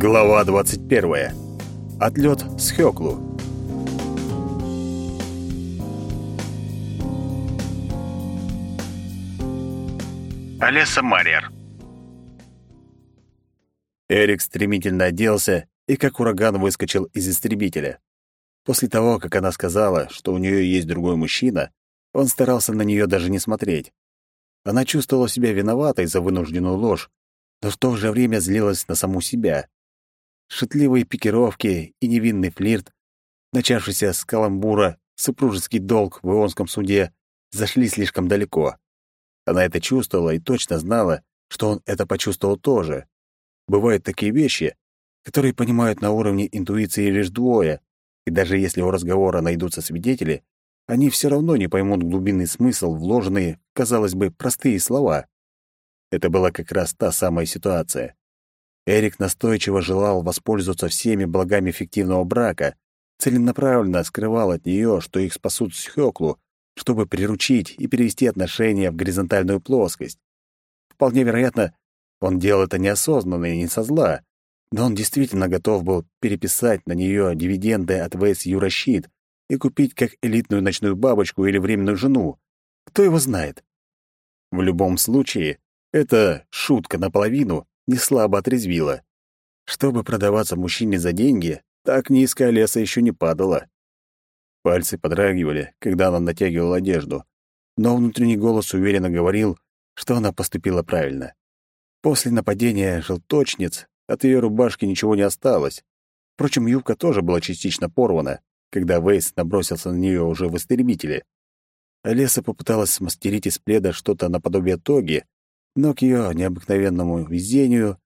Глава 21. Отлет с Хёклу. Олеса Марьер. Эрик стремительно оделся и как ураган выскочил из истребителя. После того, как она сказала, что у нее есть другой мужчина, он старался на нее даже не смотреть. Она чувствовала себя виноватой за вынужденную ложь, но в то же время злилась на саму себя. Шутливые пикировки и невинный флирт, начавшийся с каламбура, супружеский долг в Ионском суде, зашли слишком далеко. Она это чувствовала и точно знала, что он это почувствовал тоже. Бывают такие вещи, которые понимают на уровне интуиции лишь двое, и даже если у разговора найдутся свидетели, они все равно не поймут глубинный смысл, вложенные, казалось бы, простые слова. Это была как раз та самая ситуация. Эрик настойчиво желал воспользоваться всеми благами фиктивного брака, целенаправленно скрывал от нее, что их спасут с Хёклу, чтобы приручить и перевести отношения в горизонтальную плоскость. Вполне вероятно, он делал это неосознанно и не со зла, но он действительно готов был переписать на нее дивиденды от Вейс Юращит и купить как элитную ночную бабочку или временную жену. Кто его знает? В любом случае, эта шутка наполовину не слабо отрезвила. Чтобы продаваться мужчине за деньги, так низкая леса еще не падала. Пальцы подрагивали, когда она натягивала одежду, но внутренний голос уверенно говорил, что она поступила правильно. После нападения желточниц от ее рубашки ничего не осталось. Впрочем, юбка тоже была частично порвана, когда Вейс набросился на нее уже в истребителе. Олеса попыталась смастерить из пледа что-то наподобие тоги, но к ее необыкновенному везению,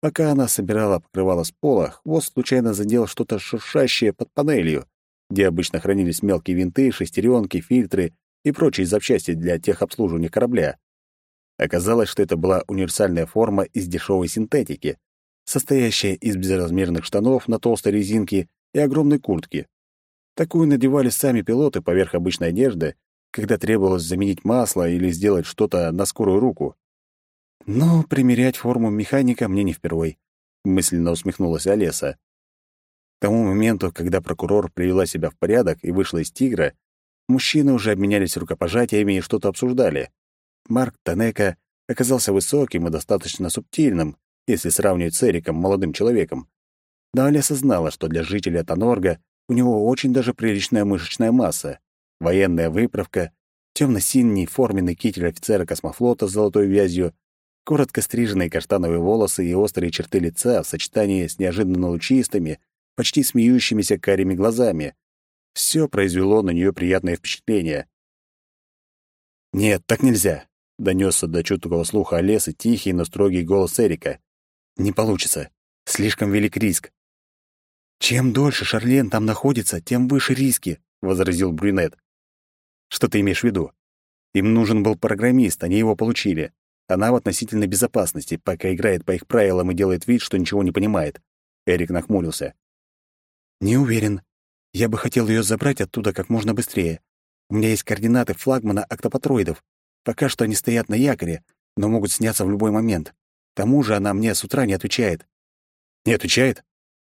пока она собирала покрывало с пола, хвост случайно задел что-то шуршащее под панелью, где обычно хранились мелкие винты, шестеренки, фильтры и прочие запчасти для техобслуживания корабля. Оказалось, что это была универсальная форма из дешевой синтетики, состоящая из безразмерных штанов на толстой резинке и огромной куртки. Такую надевали сами пилоты поверх обычной одежды, когда требовалось заменить масло или сделать что-то на скорую руку. Но примерять форму механика мне не впервой, мысленно усмехнулась Олеса. К тому моменту, когда прокурор привела себя в порядок и вышла из «Тигра», мужчины уже обменялись рукопожатиями и что-то обсуждали. Марк Танека оказался высоким и достаточно субтильным, если сравнивать с Эриком, молодым человеком. Но Олеса знала, что для жителя Танорга у него очень даже приличная мышечная масса, военная выправка, темно-синий форменный китель офицера космофлота с золотой вязью, коротко стриженные каштановые волосы и острые черты лица в сочетании с неожиданно лучистыми, почти смеющимися карими глазами. Все произвело на нее приятное впечатление. «Нет, так нельзя», — донесся до чуткого слуха Олесы тихий, но строгий голос Эрика. Не получится. Слишком велик риск. Чем дольше Шарлен там находится, тем выше риски, возразил брюнет. Что ты имеешь в виду? Им нужен был программист, они его получили. Она в относительной безопасности, пока играет по их правилам и делает вид, что ничего не понимает. Эрик нахмурился. Не уверен. Я бы хотел ее забрать оттуда как можно быстрее. У меня есть координаты флагмана октопатроидов. Пока что они стоят на якоре, но могут сняться в любой момент тому же она мне с утра не отвечает». «Не отвечает?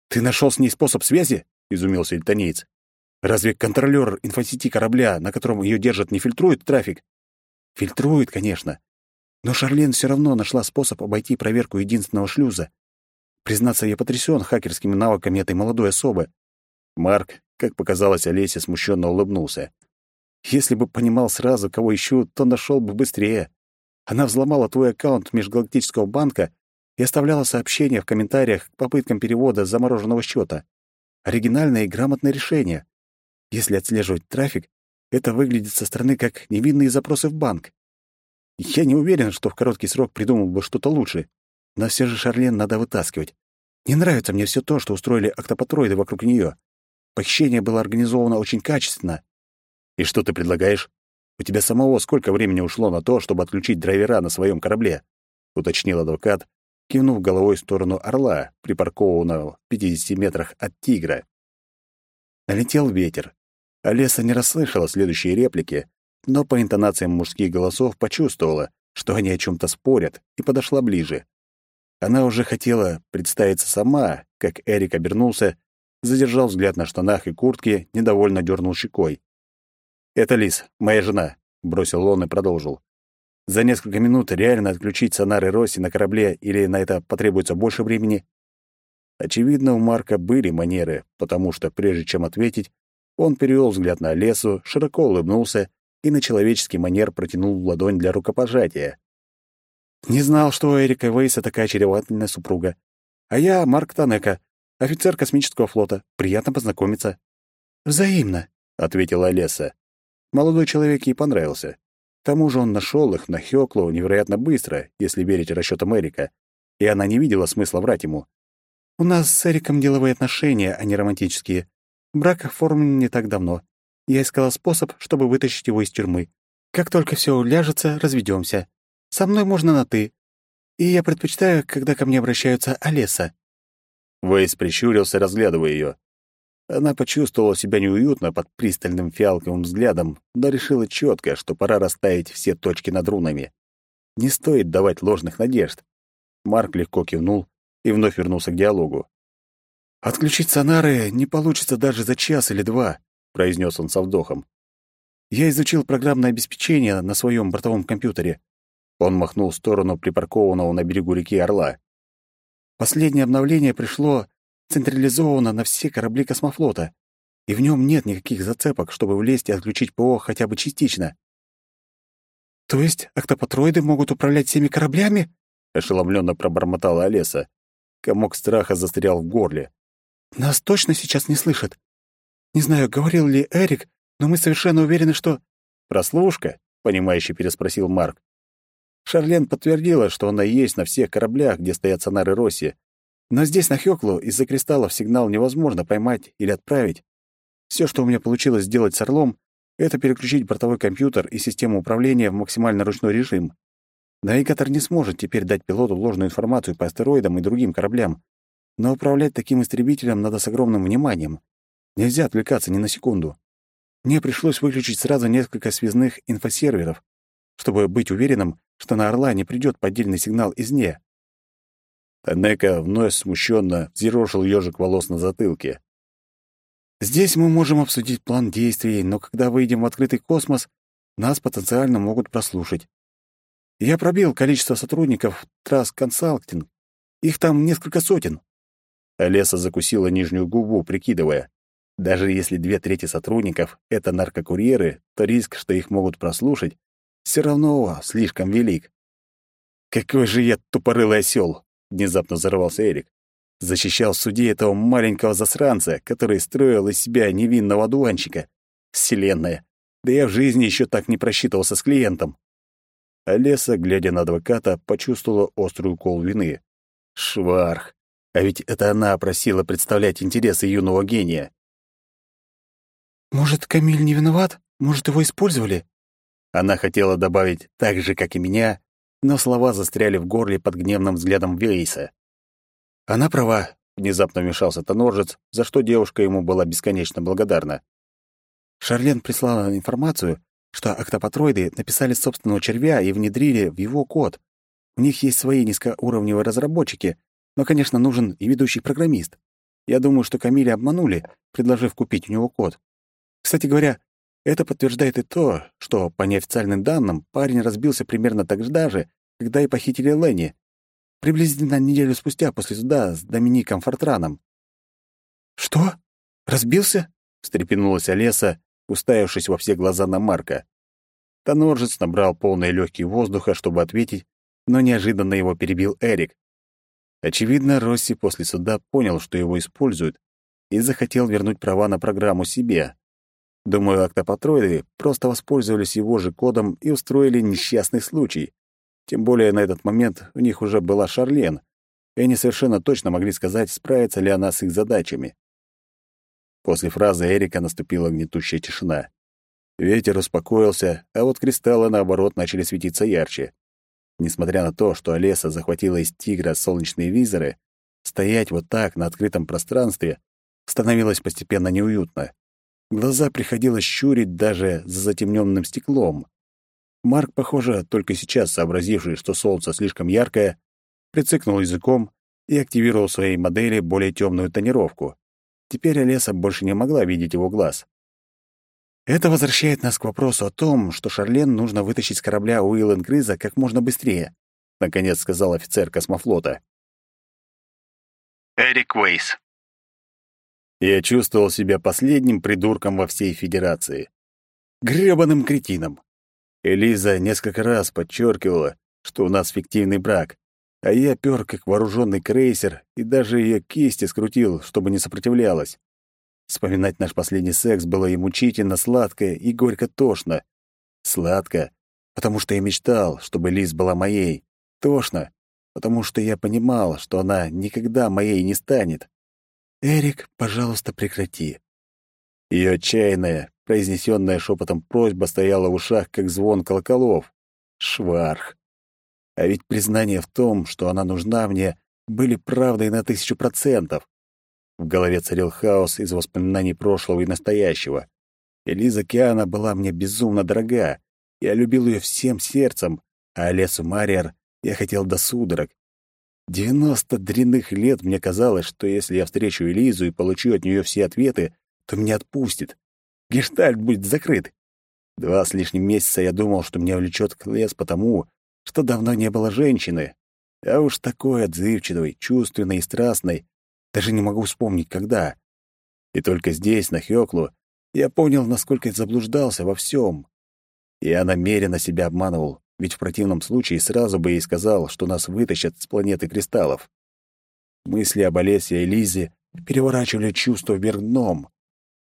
Ты нашел с ней способ связи?» — изумился эльтонеец. «Разве контролер инфосети корабля, на котором ее держат, не фильтрует трафик?» «Фильтрует, конечно. Но Шарлен все равно нашла способ обойти проверку единственного шлюза. Признаться, я потрясен хакерскими навыками этой молодой особы». Марк, как показалось Олесе, смущенно улыбнулся. «Если бы понимал сразу, кого ищу, то нашел бы быстрее. Она взломала твой аккаунт Межгалактического банка и оставляла сообщения в комментариях к попыткам перевода замороженного счета. Оригинальное и грамотное решение. Если отслеживать трафик, это выглядит со стороны как невинные запросы в банк. Я не уверен, что в короткий срок придумал бы что-то лучше, но все же Шарлен надо вытаскивать. Не нравится мне все то, что устроили октопатроиды вокруг нее. Похищение было организовано очень качественно. И что ты предлагаешь? У тебя самого сколько времени ушло на то, чтобы отключить драйвера на своем корабле?» — уточнил адвокат, кивнув головой в сторону «Орла», припаркованного в 50 метрах от «Тигра». Налетел ветер. Олеса не расслышала следующие реплики, но по интонациям мужских голосов почувствовала, что они о чем то спорят, и подошла ближе. Она уже хотела представиться сама, как Эрик обернулся, задержал взгляд на штанах и куртке, недовольно дернул щекой. «Это Лис, моя жена», — бросил он и продолжил. «За несколько минут реально отключить сонары Росси на корабле или на это потребуется больше времени?» Очевидно, у Марка были манеры, потому что, прежде чем ответить, он перевел взгляд на лесу, широко улыбнулся и на человеческий манер протянул ладонь для рукопожатия. «Не знал, что у Эрика Вейса такая очаровательная супруга. А я Марк Танека, офицер космического флота. Приятно познакомиться». «Взаимно», — ответила Леса. Молодой человек ей понравился. К тому же он нашел их на Хёклу невероятно быстро, если верить расчетам Эрика, и она не видела смысла врать ему. «У нас с Эриком деловые отношения, а не романтические. Брак оформлен не так давно. Я искала способ, чтобы вытащить его из тюрьмы. Как только все уляжется, разведемся. Со мной можно на «ты». И я предпочитаю, когда ко мне обращаются Олеса». Вейс прищурился, разглядывая ее. Она почувствовала себя неуютно под пристальным фиалковым взглядом, но решила четко, что пора расставить все точки над рунами. Не стоит давать ложных надежд. Марк легко кивнул и вновь вернулся к диалогу. «Отключить сонары не получится даже за час или два», — произнес он со вдохом. «Я изучил программное обеспечение на своем бортовом компьютере». Он махнул в сторону припаркованного на берегу реки Орла. «Последнее обновление пришло централизованно на все корабли космофлота, и в нем нет никаких зацепок, чтобы влезть и отключить ПО хотя бы частично». «То есть октопатроиды могут управлять всеми кораблями?» — ошеломленно пробормотала Олеса. Комок страха застрял в горле. Нас точно сейчас не слышат. Не знаю, говорил ли Эрик, но мы совершенно уверены, что... Прослушка? Понимающе переспросил Марк. Шарлен подтвердила, что она есть на всех кораблях, где стоят сонары Росси. Но здесь, на Хёклу, из-за кристаллов сигнал невозможно поймать или отправить. Все, что у меня получилось сделать с Орлом, это переключить бортовой компьютер и систему управления в максимально ручной режим. Навигатор не сможет теперь дать пилоту ложную информацию по астероидам и другим кораблям, но управлять таким истребителем надо с огромным вниманием. Нельзя отвлекаться ни на секунду. Мне пришлось выключить сразу несколько связных инфосерверов, чтобы быть уверенным, что на «Орла» не придет поддельный сигнал извне. Танека вновь смущенно взъерошил ежик волос на затылке. «Здесь мы можем обсудить план действий, но когда выйдем в открытый космос, нас потенциально могут прослушать. Я пробил количество сотрудников Трасс Консалтинг. Их там несколько сотен. Олеса закусила нижнюю губу, прикидывая. Даже если две трети сотрудников — это наркокурьеры, то риск, что их могут прослушать, все равно слишком велик. «Какой же я тупорылый осел!» — внезапно взорвался Эрик. Защищал в суде этого маленького засранца, который строил из себя невинного дуанчика. Вселенная! Да я в жизни еще так не просчитывался с клиентом. Олеса, глядя на адвоката, почувствовала острый укол вины. Шварх! А ведь это она просила представлять интересы юного гения. «Может, Камиль не виноват? Может, его использовали?» Она хотела добавить «так же, как и меня», но слова застряли в горле под гневным взглядом Вейса. «Она права», — внезапно вмешался Тоноржец, за что девушка ему была бесконечно благодарна. Шарлен прислала информацию, что октопатроиды написали собственного червя и внедрили в его код. У них есть свои низкоуровневые разработчики, но, конечно, нужен и ведущий программист. Я думаю, что Камиля обманули, предложив купить у него код. Кстати говоря, это подтверждает и то, что, по неофициальным данным, парень разбился примерно так же, когда и похитили Ленни. Приблизительно неделю спустя после суда с Домиником Фортраном. «Что? Разбился?» — встрепенулась Олеса, уставившись во все глаза на Марка. Тоноржец набрал полные легкие воздуха, чтобы ответить, но неожиданно его перебил Эрик. Очевидно, Росси после суда понял, что его используют, и захотел вернуть права на программу себе. Думаю, октопатроиды просто воспользовались его же кодом и устроили несчастный случай. Тем более на этот момент у них уже была Шарлен, и они совершенно точно могли сказать, справится ли она с их задачами. После фразы Эрика наступила гнетущая тишина. Ветер успокоился, а вот кристаллы, наоборот, начали светиться ярче. Несмотря на то, что Олеса захватила из тигра солнечные визоры, стоять вот так на открытом пространстве становилось постепенно неуютно. Глаза приходилось щурить даже за затемненным стеклом. Марк, похоже, только сейчас сообразивший, что солнце слишком яркое, прицикнул языком и активировал своей модели более темную тонировку. Теперь Олеса больше не могла видеть его глаз. Это возвращает нас к вопросу о том, что Шарлен нужно вытащить с корабля Уилл Грыза как можно быстрее, наконец сказал офицер космофлота. Эрик Уэйс. Я чувствовал себя последним придурком во всей Федерации. грёбаным кретином. Элиза несколько раз подчеркивала, что у нас фиктивный брак, а я пёр как вооруженный крейсер и даже ее кисти скрутил, чтобы не сопротивлялась. Вспоминать наш последний секс было и мучительно сладко, и горько тошно. Сладко, потому что я мечтал, чтобы Лиз была моей. Тошно, потому что я понимал, что она никогда моей не станет. «Эрик, пожалуйста, прекрати». Ее отчаянная, произнесенная шепотом просьба стояла в ушах, как звон колоколов. Шварх. А ведь признание в том, что она нужна мне, были правдой на тысячу процентов. В голове царил хаос из воспоминаний прошлого и настоящего. Элиза Киана была мне безумно дорога. Я любил ее всем сердцем, а Олесу Мариар я хотел до судорог. Девяносто дрянных лет мне казалось, что если я встречу Элизу и получу от нее все ответы, то меня отпустит. Гештальт будет закрыт. Два с лишним месяца я думал, что меня влечет к лес потому, что давно не было женщины. А уж такой отзывчивой, чувственной и страстной, даже не могу вспомнить, когда. И только здесь, на Хёклу, я понял, насколько я заблуждался во всем. Я намеренно себя обманывал, ведь в противном случае сразу бы ей сказал, что нас вытащат с планеты кристаллов. Мысли об Олесе и Лизе переворачивали чувства вверх.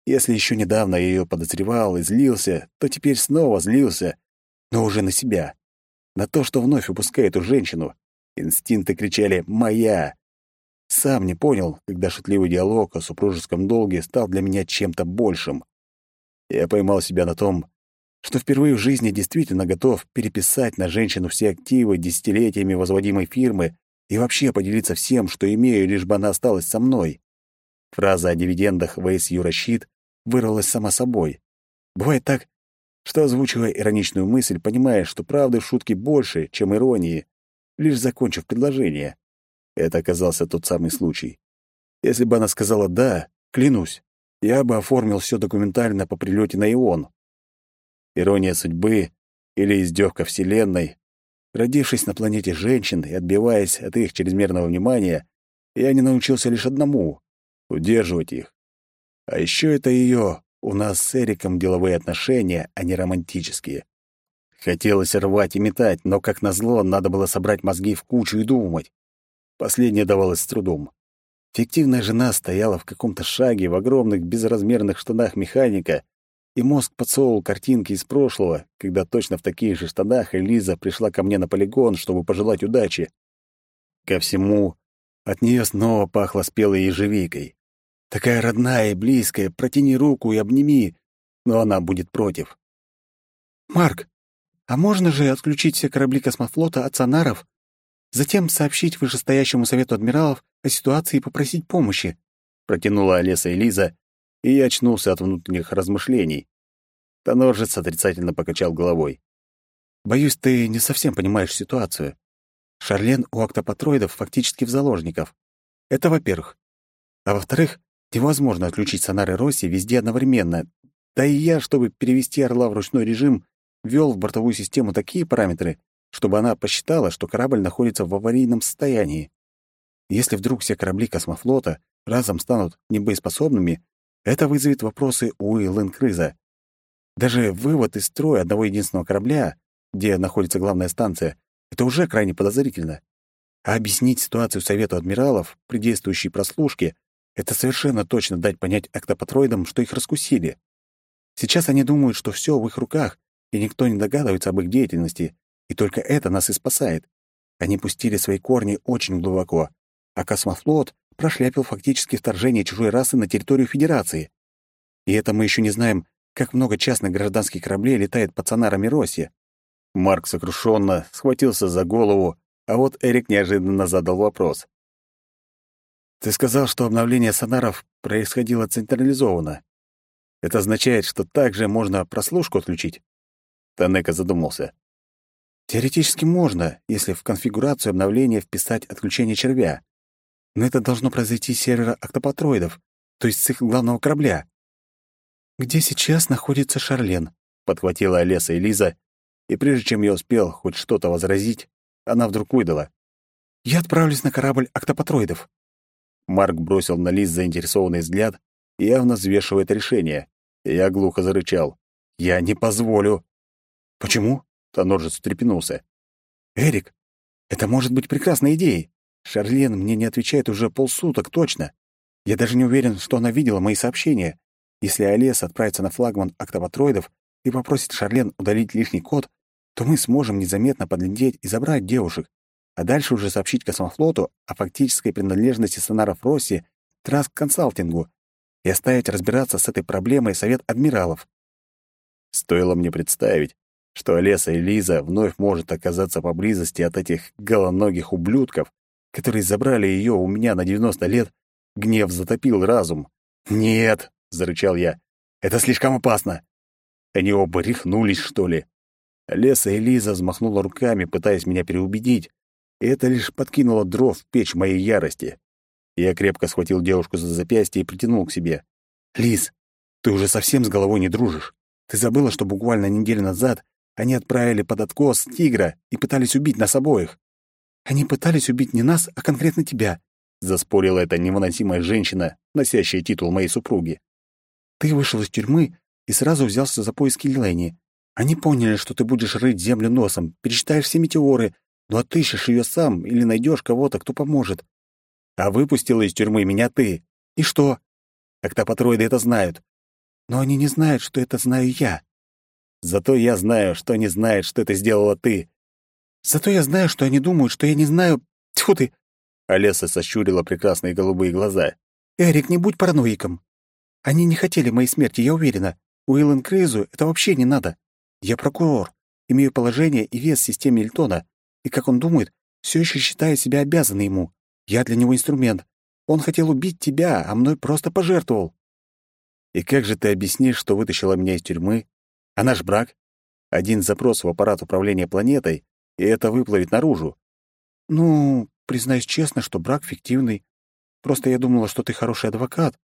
Если еще недавно я ее подозревал и злился, то теперь снова злился, но уже на себя. На то, что вновь упускает эту женщину. Инстинкты кричали «Моя!». Сам не понял, когда шутливый диалог о супружеском долге стал для меня чем-то большим. Я поймал себя на том, что впервые в жизни действительно готов переписать на женщину все активы десятилетиями возводимой фирмы и вообще поделиться всем, что имею, лишь бы она осталась со мной. Фраза о дивидендах в АСЮ «Расчит» вырвалась сама собой. Бывает так, что, озвучивая ироничную мысль, понимаешь, что правды в шутке больше, чем иронии, лишь закончив предложение. Это оказался тот самый случай. Если бы она сказала «да», клянусь, я бы оформил все документально по прилете на Ион. Ирония судьбы или издевка Вселенной. Родившись на планете женщин и отбиваясь от их чрезмерного внимания, я не научился лишь одному — удерживать их. А еще это ее, у нас с Эриком деловые отношения, а не романтические. Хотелось рвать и метать, но, как назло, надо было собрать мозги в кучу и думать. Последнее давалось с трудом. Фиктивная жена стояла в каком-то шаге в огромных безразмерных штанах механика, и мозг подсовывал картинки из прошлого, когда точно в таких же штанах Элиза пришла ко мне на полигон, чтобы пожелать удачи. Ко всему, от нее снова пахло спелой ежевикой. Такая родная и близкая, протяни руку и обними, но она будет против. «Марк, а можно же отключить все корабли космофлота от сонаров Затем сообщить вышестоящему совету адмиралов о ситуации и попросить помощи», — протянула Олеса и Лиза, и я очнулся от внутренних размышлений. Тоноржец отрицательно покачал головой. «Боюсь, ты не совсем понимаешь ситуацию. Шарлен у октопатроидов фактически в заложников. Это во-первых. А во-вторых, невозможно отключить сонары Росси везде одновременно. Да и я, чтобы перевести Орла в ручной режим, ввел в бортовую систему такие параметры, чтобы она посчитала, что корабль находится в аварийном состоянии. Если вдруг все корабли космофлота разом станут небоеспособными, это вызовет вопросы у Ленкрыза. Даже вывод из строя одного единственного корабля, где находится главная станция, это уже крайне подозрительно. А объяснить ситуацию Совету адмиралов при действующей прослушке — это совершенно точно дать понять октопатроидам, что их раскусили. Сейчас они думают, что все в их руках, и никто не догадывается об их деятельности, и только это нас и спасает. Они пустили свои корни очень глубоко, а космофлот прошляпил фактически вторжение чужой расы на территорию Федерации. И это мы еще не знаем, как много частных гражданских кораблей летает под сонарами Росси. Марк сокрушенно схватился за голову, а вот Эрик неожиданно задал вопрос. «Ты сказал, что обновление сонаров происходило централизованно. Это означает, что также можно прослушку отключить?» Танека задумался. Теоретически можно, если в конфигурацию обновления вписать отключение червя. Но это должно произойти с сервера октопатроидов, то есть с их главного корабля. «Где сейчас находится Шарлен?» — подхватила Олеса и Лиза, и прежде чем я успел хоть что-то возразить, она вдруг выдала. «Я отправлюсь на корабль октопатроидов». Марк бросил на Лиз заинтересованный взгляд, явно взвешивает решение. Я глухо зарычал. «Я не позволю». «Почему?» — Тоноржец встрепенулся. «Эрик, это может быть прекрасной идеей. Шарлен мне не отвечает уже полсуток точно. Я даже не уверен, что она видела мои сообщения. Если Олес отправится на флагман октопатроидов и попросит Шарлен удалить лишний код, то мы сможем незаметно подлететь и забрать девушек, а дальше уже сообщить космофлоту о фактической принадлежности сонаров Росси Траск Консалтингу и оставить разбираться с этой проблемой совет адмиралов. Стоило мне представить, что Олеса и Лиза вновь может оказаться поблизости от этих голоногих ублюдков, которые забрали ее у меня на 90 лет, гнев затопил разум. «Нет!» — зарычал я. «Это слишком опасно!» Они оба рехнулись, что ли. Олеса и Лиза взмахнула руками, пытаясь меня переубедить, это лишь подкинуло дров в печь моей ярости. Я крепко схватил девушку за запястье и притянул к себе. «Лиз, ты уже совсем с головой не дружишь. Ты забыла, что буквально неделю назад они отправили под откос тигра и пытались убить нас обоих. Они пытались убить не нас, а конкретно тебя, заспорила эта невыносимая женщина, носящая титул моей супруги. Ты вышел из тюрьмы и сразу взялся за поиски Лилени. Они поняли, что ты будешь рыть землю носом, пересчитаешь все метеоры, но отыщешь ее сам или найдешь кого-то, кто поможет. А выпустила из тюрьмы меня ты. И что? Октопатроиды это знают. Но они не знают, что это знаю я. Зато я знаю, что они знают, что это сделала ты. Зато я знаю, что они думают, что я не знаю... Тьфу ты!» Олеса сощурила прекрасные голубые глаза. «Эрик, не будь параноиком. Они не хотели моей смерти, я уверена. Уиллен Крейзу это вообще не надо. Я прокурор, имею положение и вес в системе Эльтона, и, как он думает, все еще считаю себя обязанной ему. Я для него инструмент. Он хотел убить тебя, а мной просто пожертвовал. И как же ты объяснишь, что вытащила меня из тюрьмы? А наш брак? Один запрос в аппарат управления планетой, и это выплывет наружу. Ну, признаюсь честно, что брак фиктивный. Просто я думала, что ты хороший адвокат.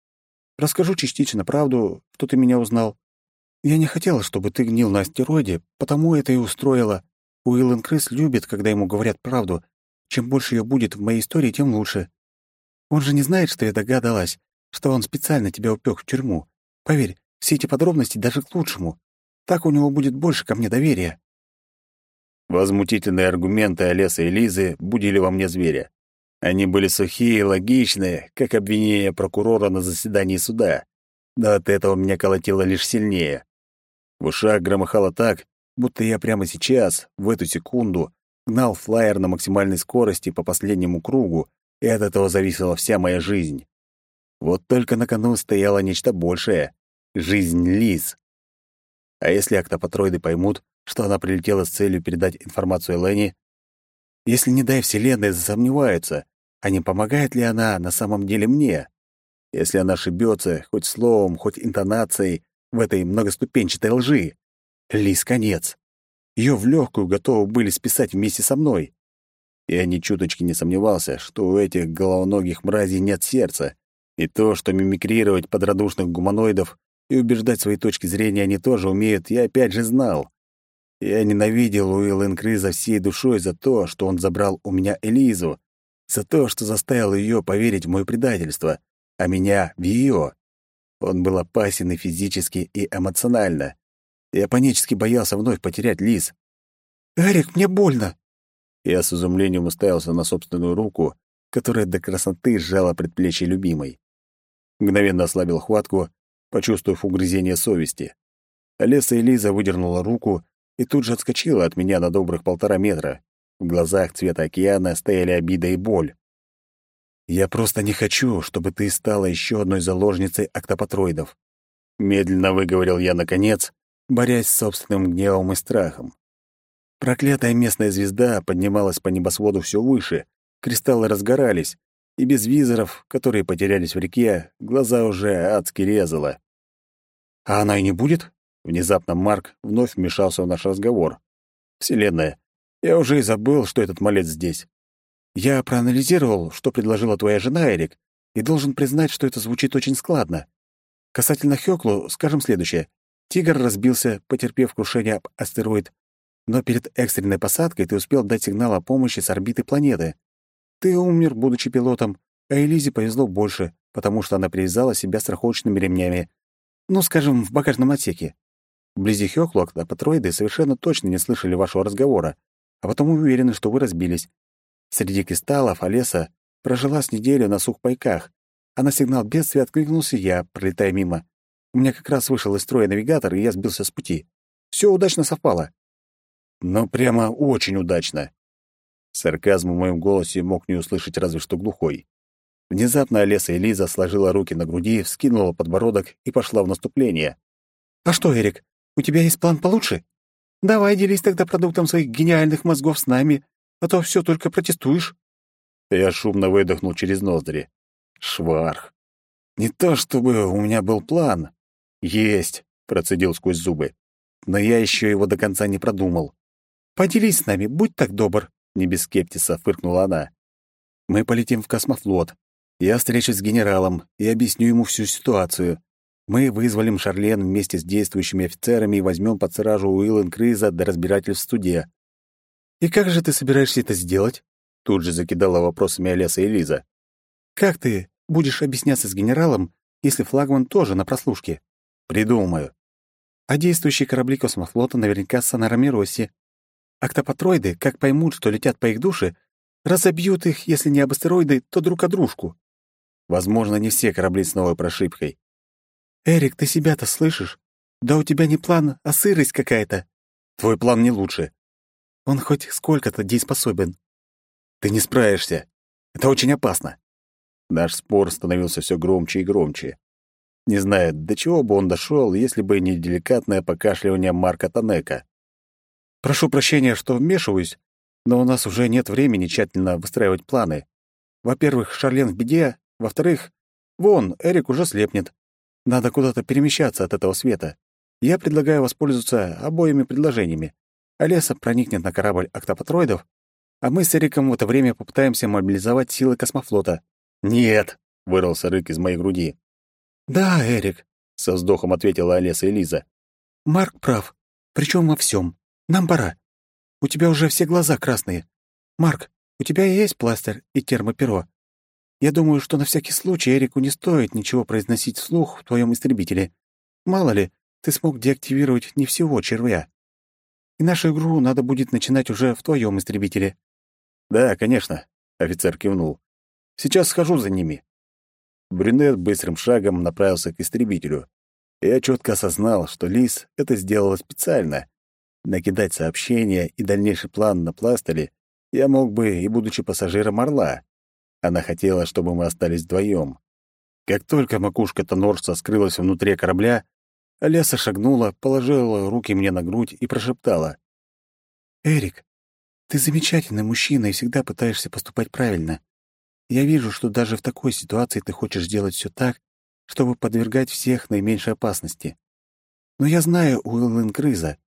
Расскажу частично правду, что ты меня узнал. Я не хотела, чтобы ты гнил на астероиде, потому это и устроила. Уиллен Крыс любит, когда ему говорят правду. Чем больше ее будет в моей истории, тем лучше. Он же не знает, что я догадалась, что он специально тебя упек в тюрьму. Поверь, все эти подробности даже к лучшему. Так у него будет больше ко мне доверия. Возмутительные аргументы Олеса и Лизы будили во мне зверя. Они были сухие и логичные, как обвинение прокурора на заседании суда. Но от этого меня колотило лишь сильнее. В ушах громыхало так, будто я прямо сейчас, в эту секунду, гнал флайер на максимальной скорости по последнему кругу, и от этого зависела вся моя жизнь. Вот только на кону стояло нечто большее — жизнь Лиз. А если октопатроиды поймут, что она прилетела с целью передать информацию Ленни. Если, не дай Вселенной, засомневаются, а не помогает ли она на самом деле мне? Если она ошибется хоть словом, хоть интонацией в этой многоступенчатой лжи, Лис конец. Ее в легкую готовы были списать вместе со мной. Я ни чуточки не сомневался, что у этих головоногих мразей нет сердца, и то, что мимикрировать под радушных гуманоидов и убеждать свои точки зрения они тоже умеют, я опять же знал. Я ненавидел Уилла Криза всей душой за то, что он забрал у меня Элизу, за то, что заставил ее поверить в мое предательство, а меня — в ее. Он был опасен и физически, и эмоционально. Я панически боялся вновь потерять Лиз. «Эрик, мне больно!» Я с изумлением уставился на собственную руку, которая до красоты сжала предплечье любимой. Мгновенно ослабил хватку, почувствовав угрызение совести. Олеса и Лиза выдернула руку и тут же отскочила от меня на добрых полтора метра. В глазах цвета океана стояли обида и боль. «Я просто не хочу, чтобы ты стала еще одной заложницей октопатроидов», медленно выговорил я наконец, борясь с собственным гневом и страхом. Проклятая местная звезда поднималась по небосводу все выше, кристаллы разгорались, и без визоров, которые потерялись в реке, глаза уже адски резало. «А она и не будет?» Внезапно Марк вновь вмешался в наш разговор. «Вселенная, Я уже и забыл, что этот малец здесь. Я проанализировал, что предложила твоя жена, Эрик, и должен признать, что это звучит очень складно. Касательно Хёклу, скажем следующее. Тигр разбился, потерпев крушение об астероид, но перед экстренной посадкой ты успел дать сигнал о помощи с орбиты планеты. Ты умер, будучи пилотом, а Элизе повезло больше, потому что она привязала себя страховочными ремнями. Ну, скажем, в багажном отсеке. Вблизи Хёклу патроиды совершенно точно не слышали вашего разговора, а потом уверены, что вы разбились. Среди кристаллов Олеса прожила с неделю на сухпайках, а на сигнал бедствия откликнулся я, пролетая мимо. У меня как раз вышел из строя навигатор, и я сбился с пути. Все удачно совпало. Но прямо очень удачно. Сарказм в моем голосе мог не услышать разве что глухой. Внезапно Олеса Элиза сложила руки на груди, вскинула подбородок и пошла в наступление. «А что, Эрик, у тебя есть план получше? Давай делись тогда продуктом своих гениальных мозгов с нами, а то все только протестуешь». Я шумно выдохнул через ноздри. Шварх. Не то чтобы у меня был план. Есть, процедил сквозь зубы. Но я еще его до конца не продумал. Поделись с нами, будь так добр, не без скептиса фыркнула она. Мы полетим в космофлот. Я встречусь с генералом и объясню ему всю ситуацию. Мы вызволим Шарлен вместе с действующими офицерами и возьмем под стражу Уиллен Криза до разбирательств в суде. «И как же ты собираешься это сделать?» Тут же закидала вопросами Олеса и Лиза. «Как ты будешь объясняться с генералом, если флагман тоже на прослушке?» «Придумаю». «А действующие корабли космофлота наверняка с сонарами Росси. Октопатроиды, как поймут, что летят по их душе, разобьют их, если не об астероиды, то друг о дружку». «Возможно, не все корабли с новой прошивкой. «Эрик, ты себя-то слышишь? Да у тебя не план, а сырость какая-то». «Твой план не лучше». «Он хоть сколько-то дееспособен». «Ты не справишься. Это очень опасно». Наш спор становился все громче и громче. Не знаю, до чего бы он дошел, если бы не деликатное покашливание Марка Танека. «Прошу прощения, что вмешиваюсь, но у нас уже нет времени тщательно выстраивать планы. Во-первых, Шарлен в беде, во-вторых, вон, Эрик уже слепнет. Надо куда-то перемещаться от этого света. Я предлагаю воспользоваться обоими предложениями. Олеса проникнет на корабль октопатроидов, а мы с Эриком в это время попытаемся мобилизовать силы космофлота. «Нет!» — вырвался рык из моей груди. «Да, Эрик», — со вздохом ответила Олеса и Лиза. «Марк прав. Причем во всем. Нам пора. У тебя уже все глаза красные. Марк, у тебя есть пластырь и термоперо. Я думаю, что на всякий случай Эрику не стоит ничего произносить вслух в твоем истребителе. Мало ли, ты смог деактивировать не всего червя. И нашу игру надо будет начинать уже в твоем истребителе». «Да, конечно», — офицер кивнул. «Сейчас схожу за ними». Брюнет быстрым шагом направился к истребителю. Я четко осознал, что Лис это сделала специально. Накидать сообщение и дальнейший план на пластеле я мог бы и будучи пассажиром «Орла». Она хотела, чтобы мы остались вдвоем. Как только макушка Тонорса скрылась внутри корабля, Олеса шагнула, положила руки мне на грудь и прошептала. «Эрик, ты замечательный мужчина и всегда пытаешься поступать правильно. Я вижу, что даже в такой ситуации ты хочешь сделать все так, чтобы подвергать всех наименьшей опасности. Но я знаю Уиллен Крыза.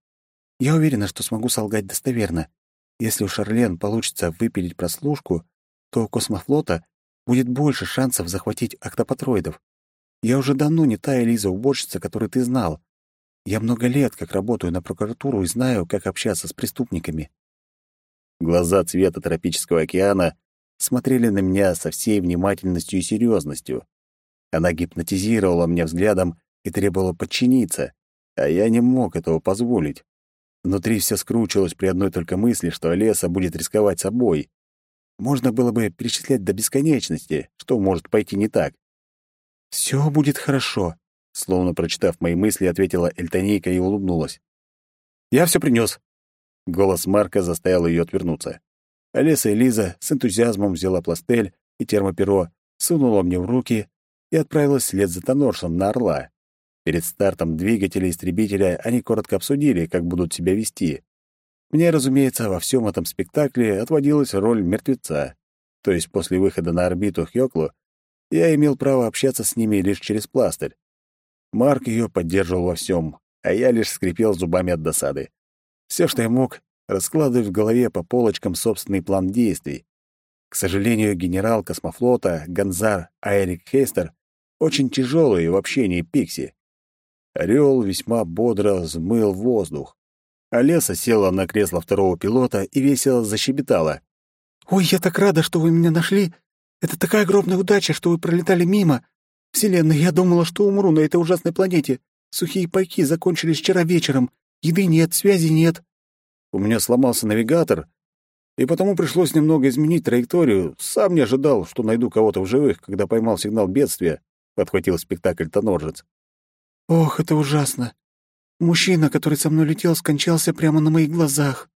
Я уверена, что смогу солгать достоверно. Если у Шарлен получится выпилить прослушку, то у космофлота будет больше шансов захватить октопатроидов. Я уже давно не та Элиза-уборщица, которую ты знал. Я много лет как работаю на прокуратуру и знаю, как общаться с преступниками». Глаза цвета тропического океана смотрели на меня со всей внимательностью и серьезностью. Она гипнотизировала меня взглядом и требовала подчиниться, а я не мог этого позволить. Внутри все скручивалось при одной только мысли, что Олеса будет рисковать собой. Можно было бы перечислять до бесконечности, что может пойти не так. «Все будет хорошо», — словно прочитав мои мысли, ответила Эльтонейка и улыбнулась. «Я все принес. Голос Марка заставил ее отвернуться. Олеса и Лиза с энтузиазмом взяла пластель и термоперо, сунула мне в руки и отправилась вслед за Тонорсом на Орла. Перед стартом двигателя истребителя они коротко обсудили, как будут себя вести. Мне, разумеется, во всем этом спектакле отводилась роль мертвеца. То есть после выхода на орбиту Хёклу я имел право общаться с ними лишь через пластырь. Марк ее поддерживал во всем, а я лишь скрипел зубами от досады. Все, что я мог, раскладывая в голове по полочкам собственный план действий. К сожалению, генерал космофлота Ганзар Айрик Хейстер очень тяжелый в общении Пикси. Орел весьма бодро взмыл воздух. А Леса села на кресло второго пилота и весело защебетала. «Ой, я так рада, что вы меня нашли! Это такая огромная удача, что вы пролетали мимо! Вселенная, я думала, что умру на этой ужасной планете. Сухие пайки закончились вчера вечером. Еды нет, связи нет. У меня сломался навигатор, и потому пришлось немного изменить траекторию. Сам не ожидал, что найду кого-то в живых, когда поймал сигнал бедствия», — подхватил спектакль Тоноржец. «Ох, это ужасно. Мужчина, который со мной летел, скончался прямо на моих глазах».